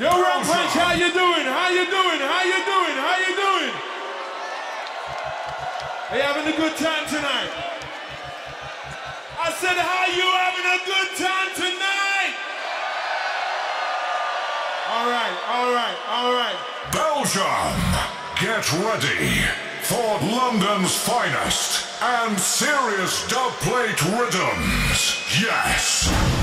Yo, Rampage, how you doing? How you doing? How you doing? How you doing? Are you having a good time tonight? I said, how you having a good time tonight? All right, all right, all right. Belgium, get ready for London's finest and serious dubplate rhythms. Yes.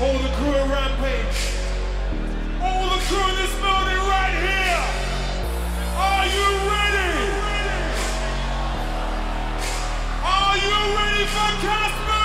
All the crew at Rampage. All the crew in this building right here. Are you ready? Are you ready for Caspa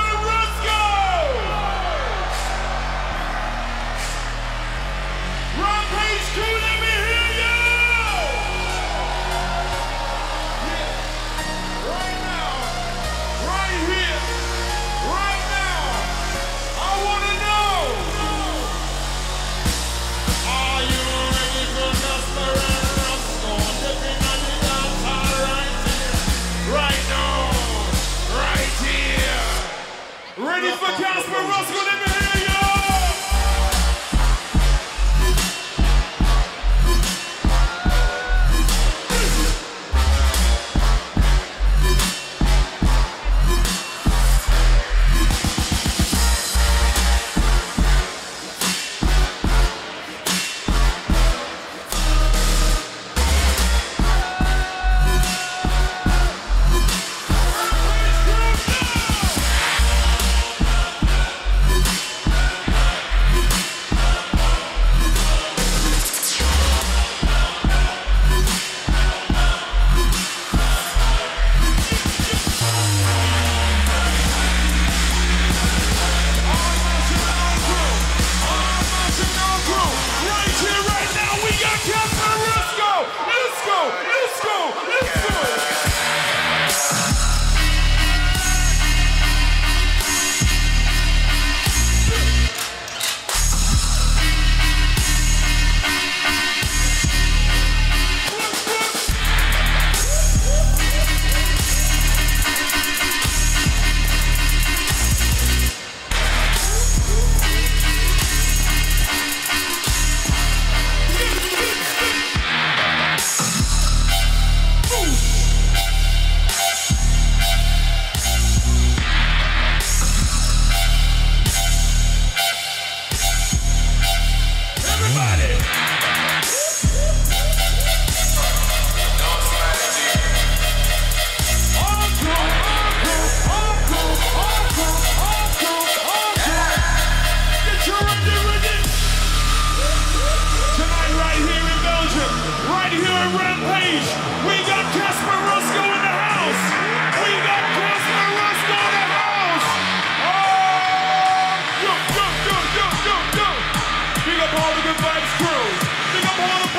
Ready for Caspa Rusko?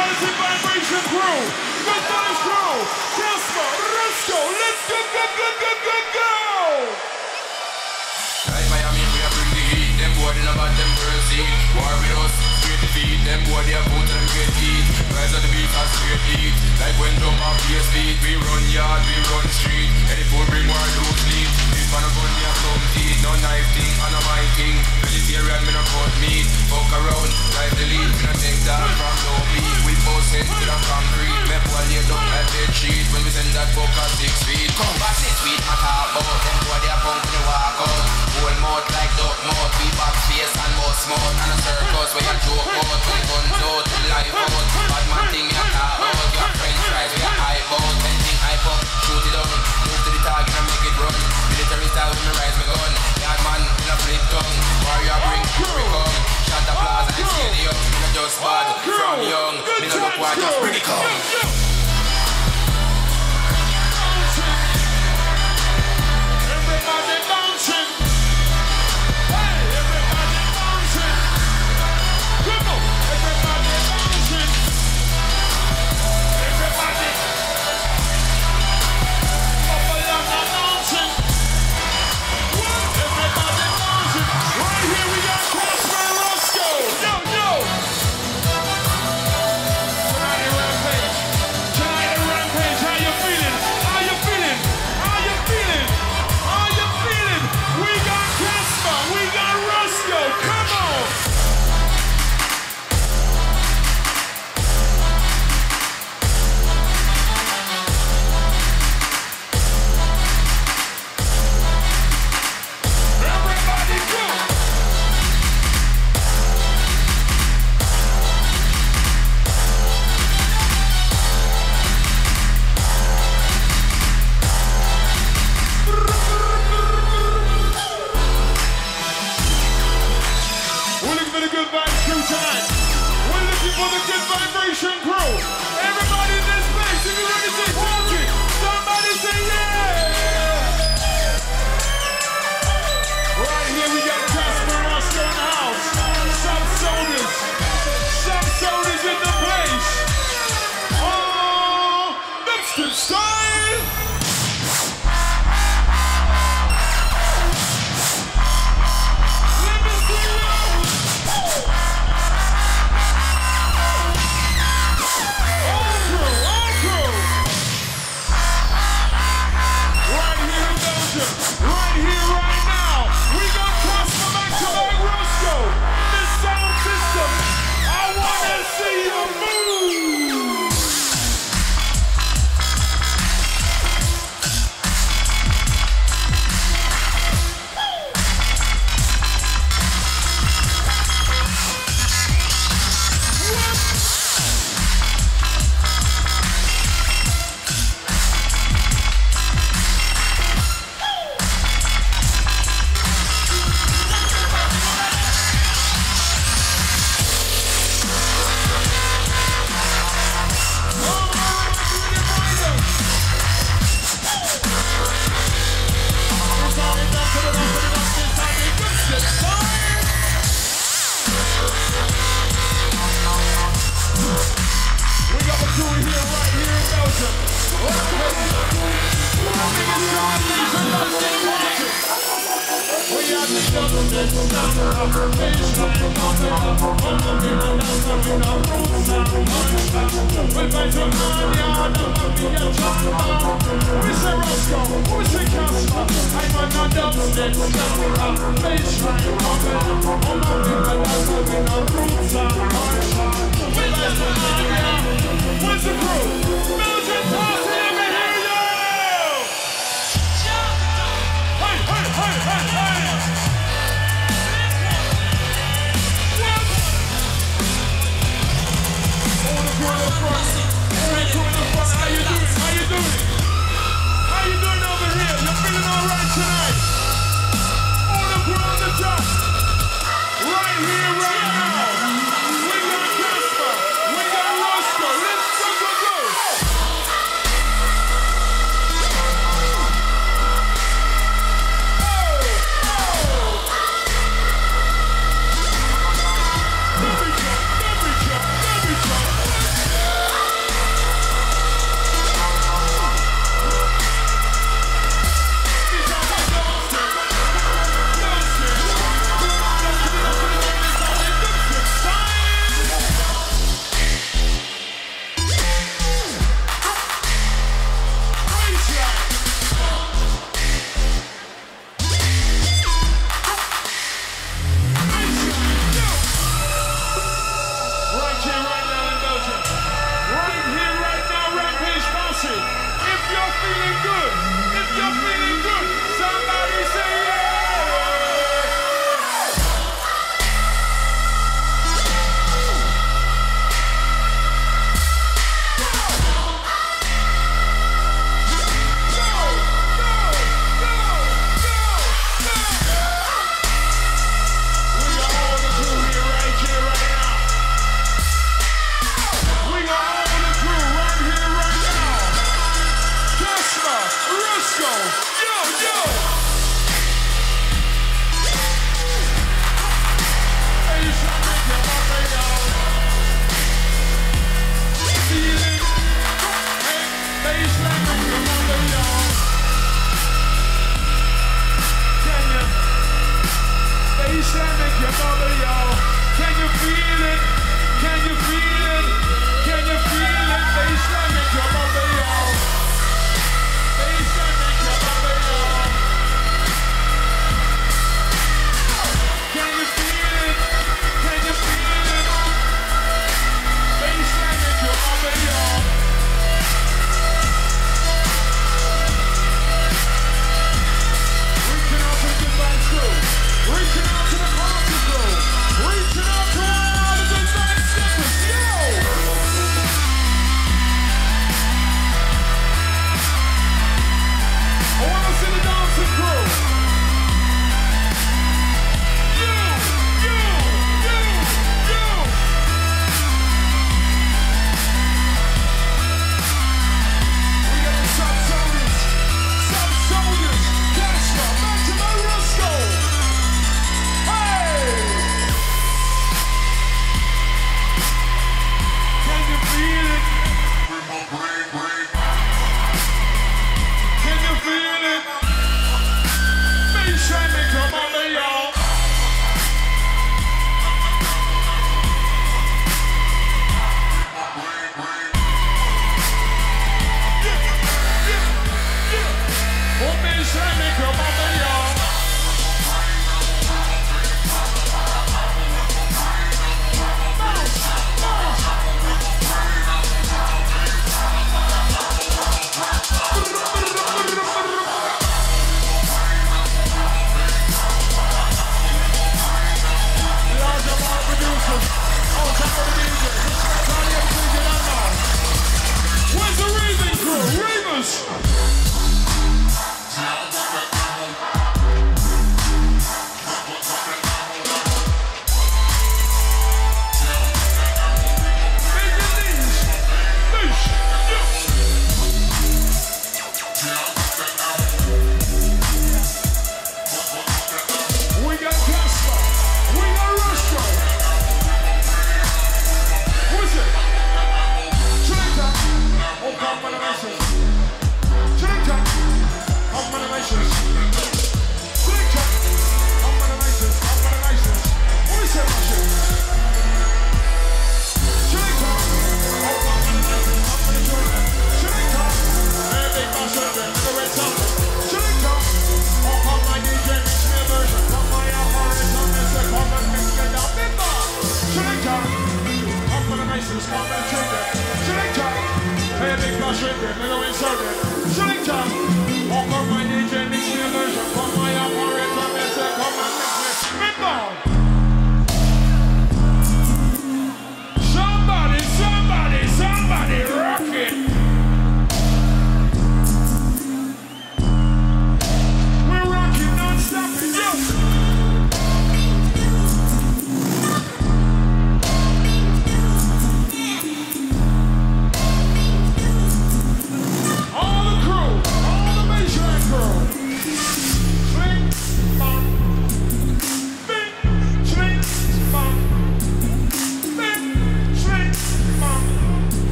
All vibration crew. Good vibes crew. Caspa Rusko, let's go, go, go, go, go, go. Like Miami, we are bring the heat. Them boy in about them proceed. War with us, straight defeat. Them boy they are put them great heat. Rise on the beat and straight heat. Like when drum up bass beat, we run yard, we run street. Any fool bring war to sleep. This man a gun, me a. No knife thing, and a my thing. Vegetarian, me no cut meat. Fuck around, life the lead. Me no take that from no beat. We both into the concrete. Me boy lay down like bed sheet. When we send that fuck at six feet. Come back six feet, my top out. Them boy they a punk they walk out. Whole mouth like duck mouth. We back face and mouth smooth. And a circus where you joke out. When guns out, live out. Bad man thing me a talk out. You a french fries, we a hype out. Anything up, shoot it down. Move to the target and make it run. Military style when me rise me gun. Yard man in a flip tongue. Warrior bring, we come. Shot the plaza like stadium. Me just bad from young. Me no look why just bring it come.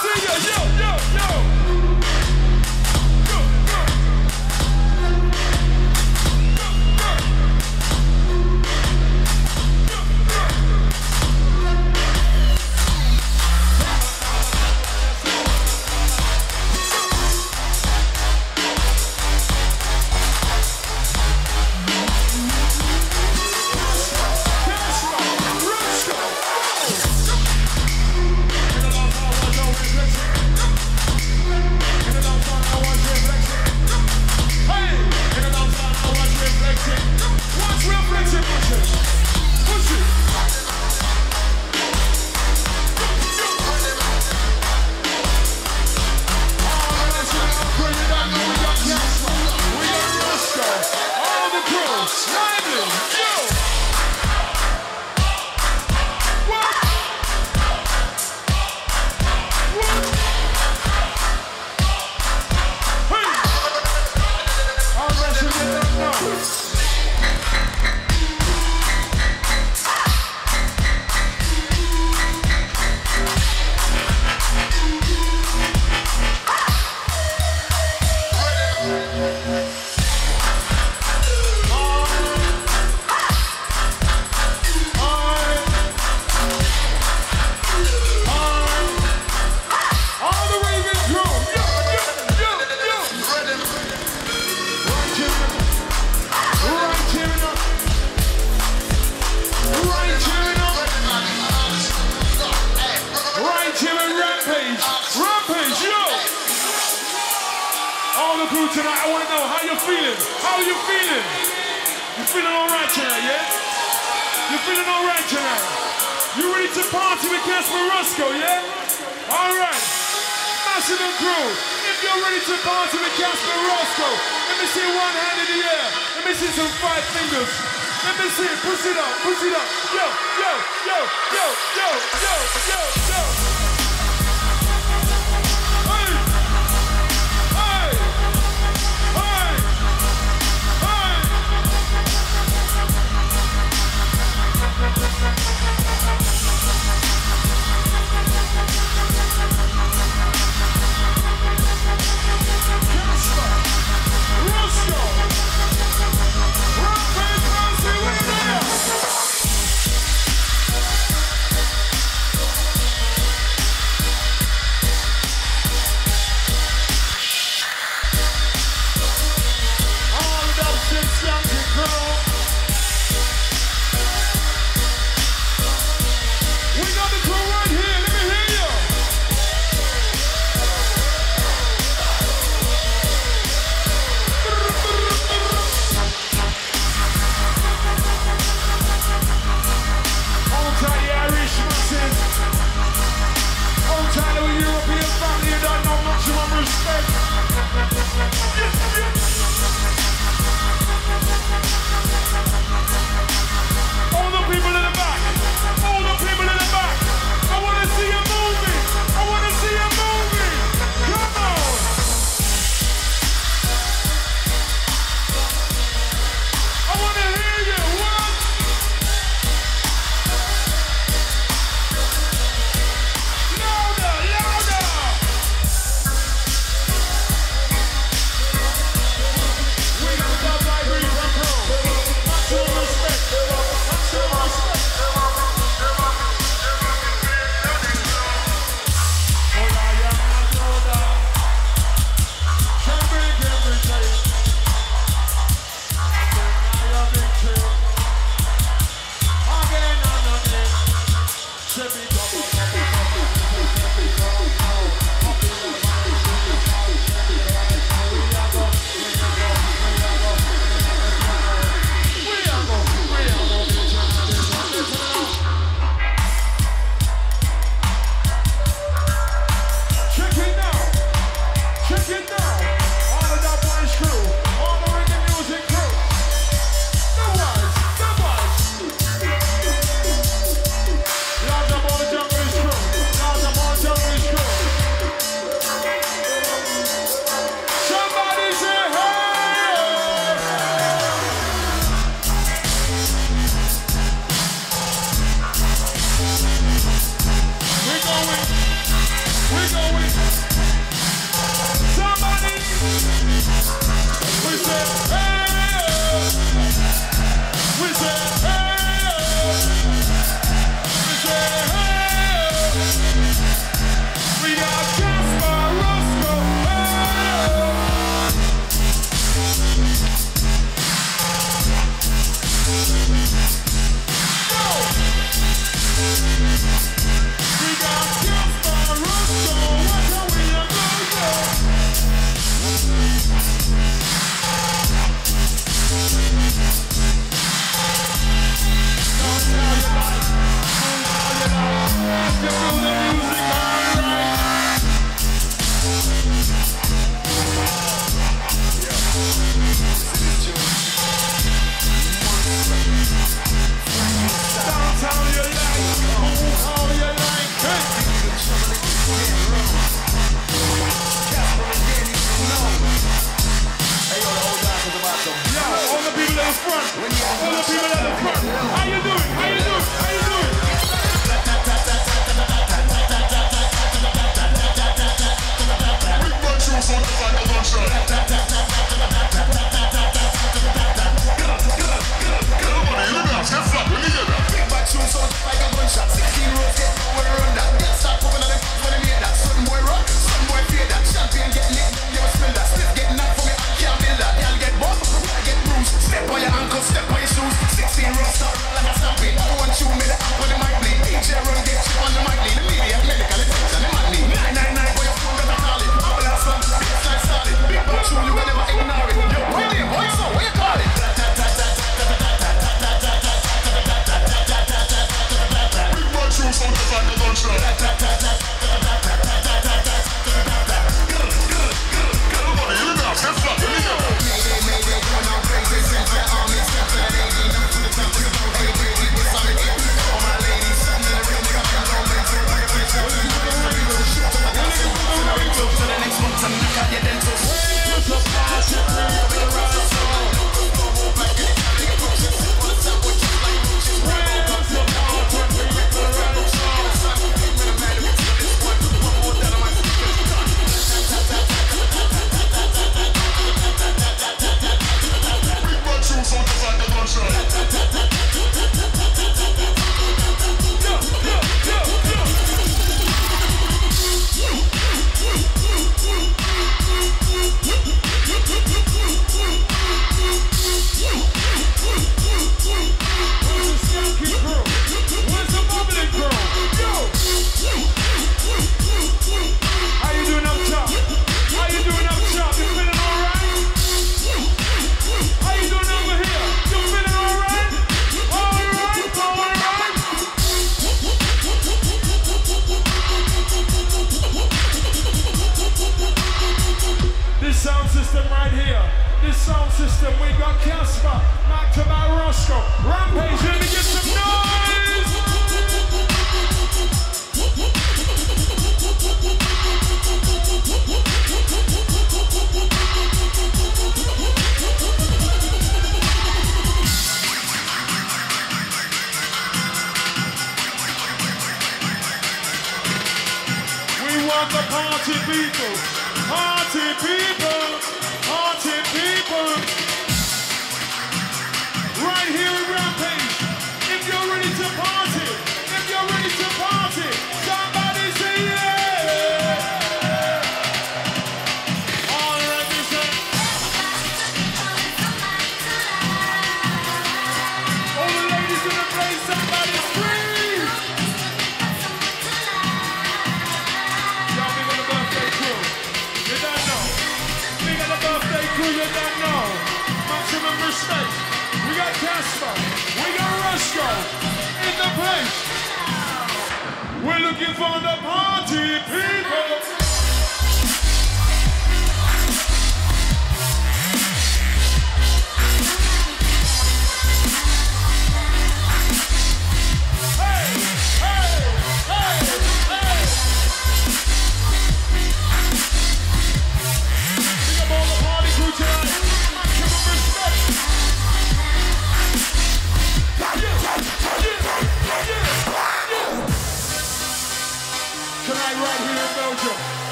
See yo, yo.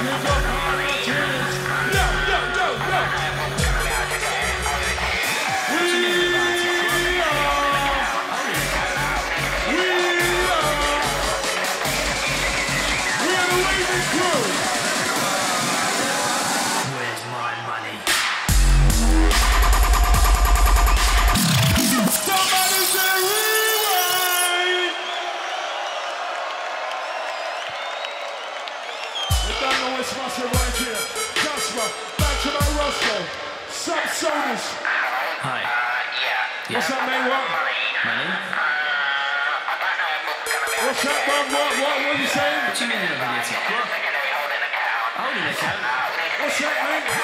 Here's your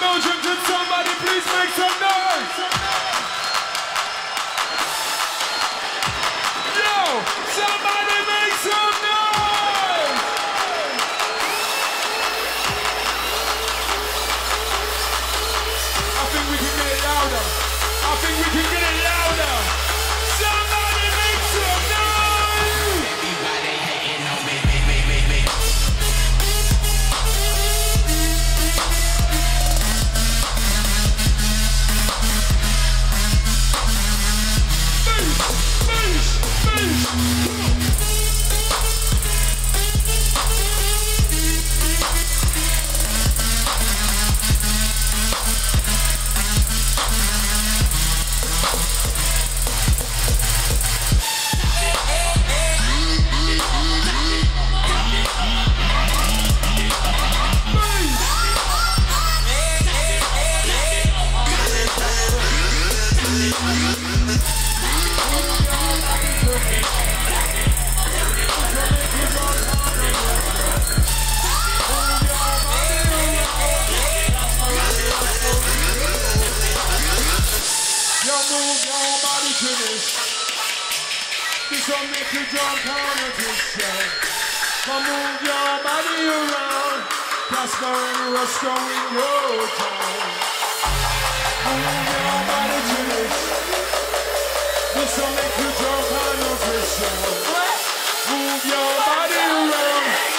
Belgium, did somebody please make some noise? yourself. Come move your body around. Caspa and Rusko in your town. Move your body to this. This will make you jump on your crystal. Move your body around.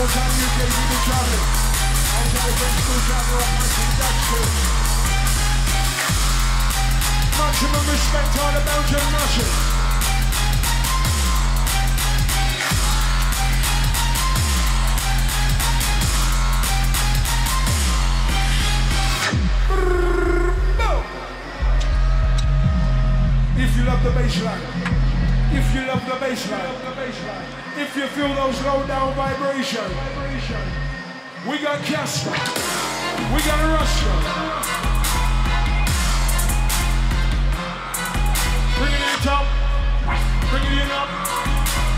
was on UK, you traveling. I was a my Maximum respect on the Belgian nationals. If you love the bass if you love the baseline, if you feel those low down vibrations, we got Caspa, we got Rusko. Bring it in, top. bring it in, up,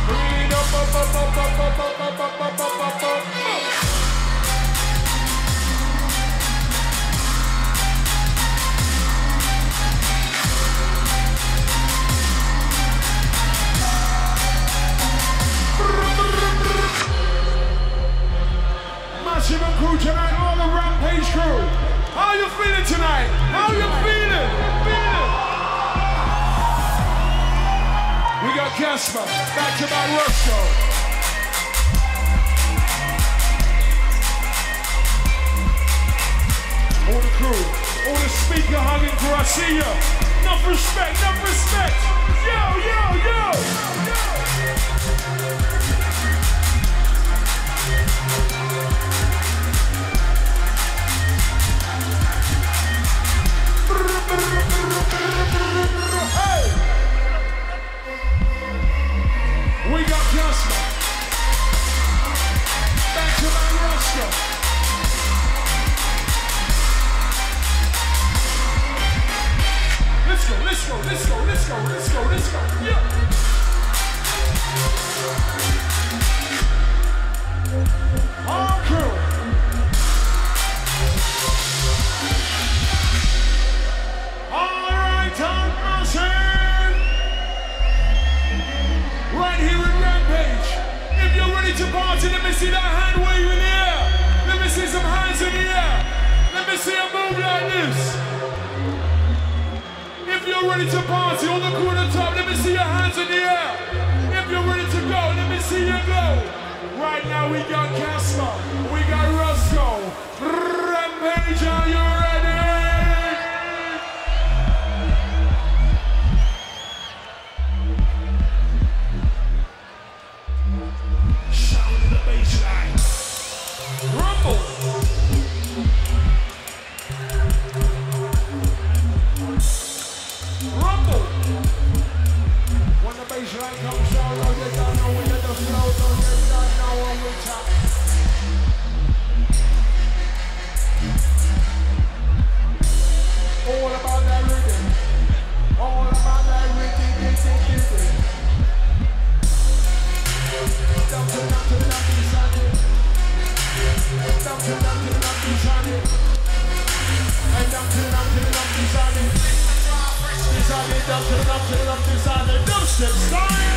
bring it up, up, up, up, up, up, up, up, up, up, up. Massive crew tonight, all the Rampage crew. How you feeling tonight? How you feeling? We got Caspa, back to my Rusko. All the crew, all the speaker hugging crew, I see ya. Enough respect, enough respect. Yo, yo, yo. yo, yo. Down to the, down to the, down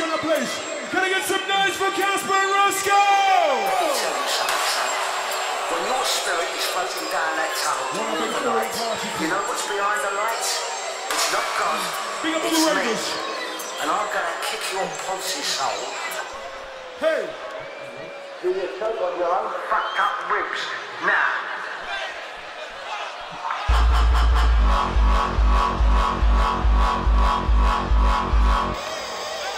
in the place. Can I get some noise for Caspa and Rusko? Let me tell you something, son. When your spirit is floating down that tunnel Wanna toward the light, you know what's behind the light? It's not God. Big up it's the me. And I'm gonna kick your pulsy soul Hey, till you choke on your own fucked up ribs. Now, fuck me.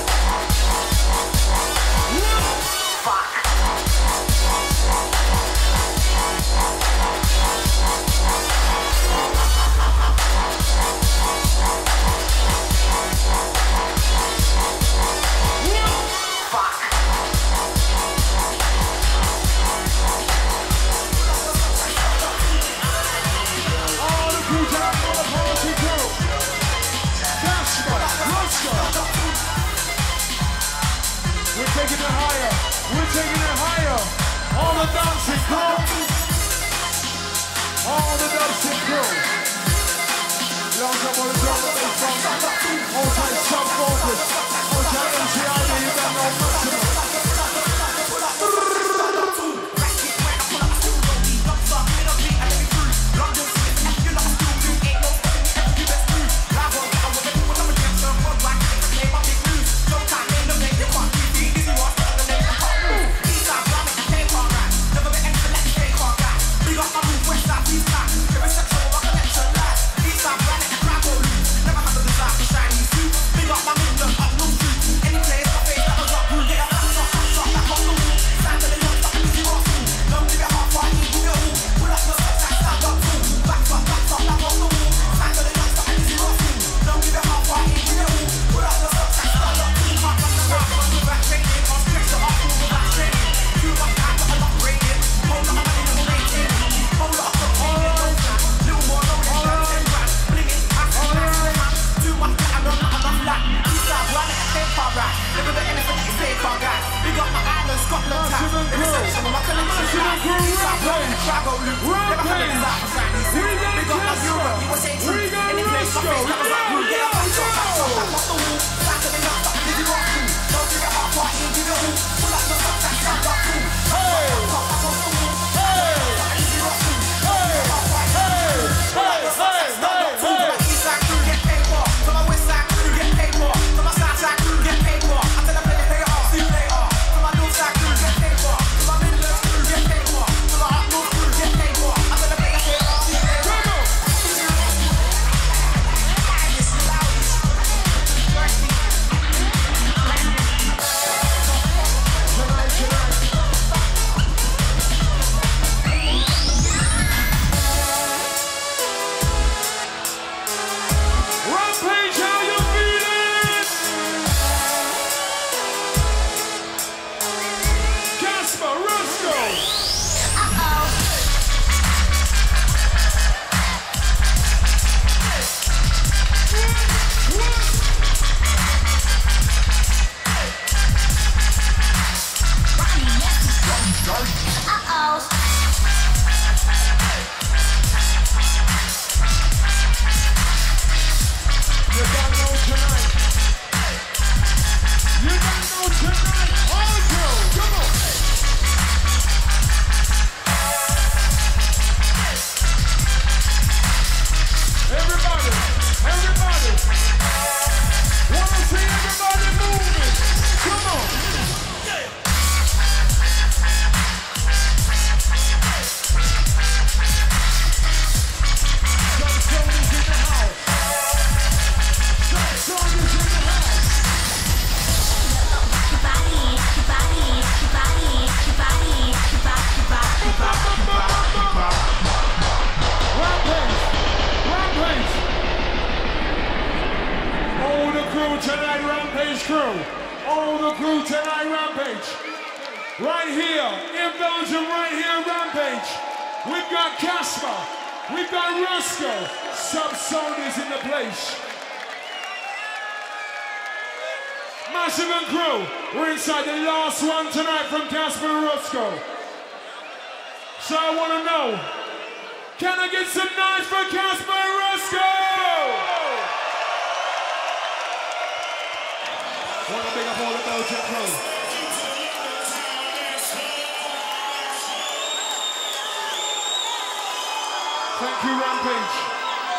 Fuck. Fuck. All the crew down on the party crew. Caspa Rusko. We're taking it higher. We're taking it higher. All the dancing crew. All the dancing crew. Long time on the drum bass from Old time Sub Focus. Old time you got no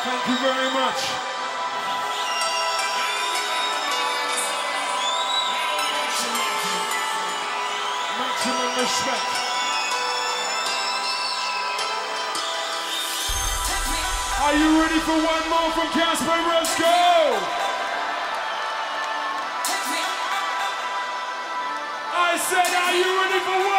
Thank you very much. Maximum respect. Are you ready for one more from Caspa? Let's! I said, are you ready for one?